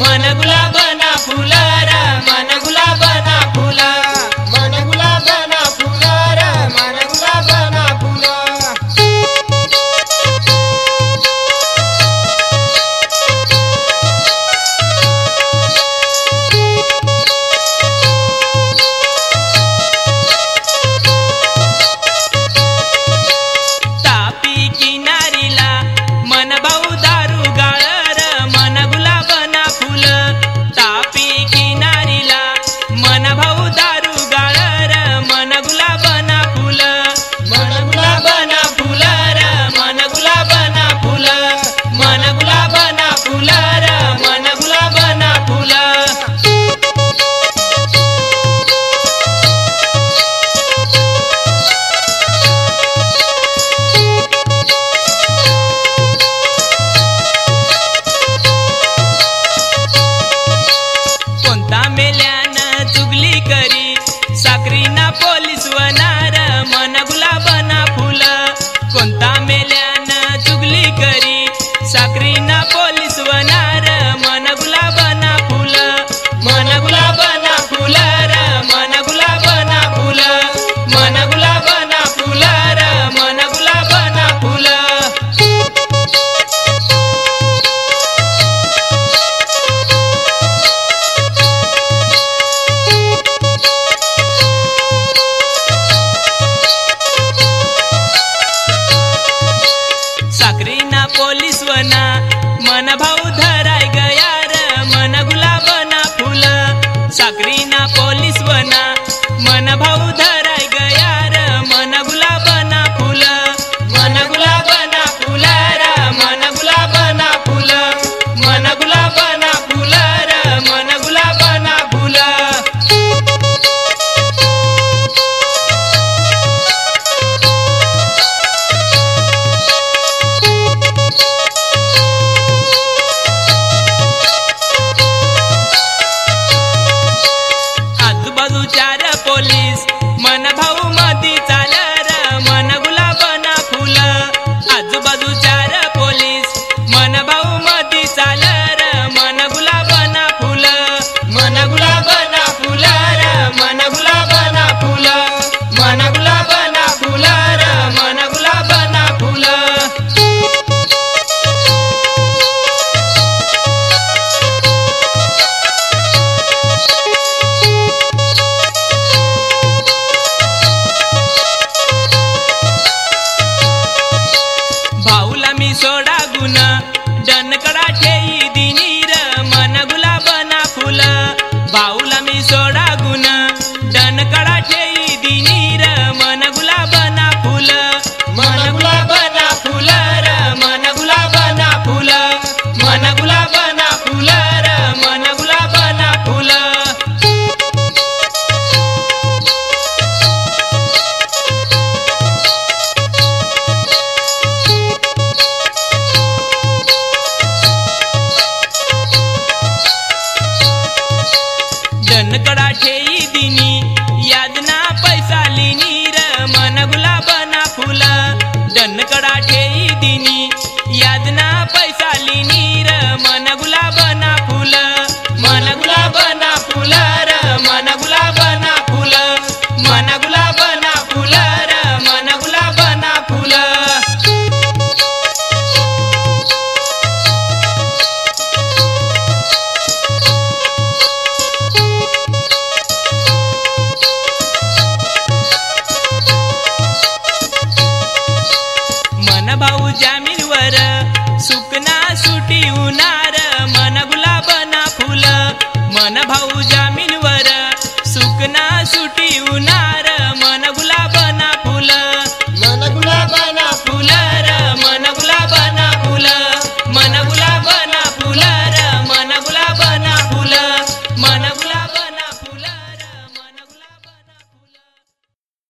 मन गुलाब धनकडा ठेई दिनी याजना पैसा लिनी र मन गुलाब गुलाबना फुल. धनकडा ठेई भा जामिन् वर सुकना सुटी उन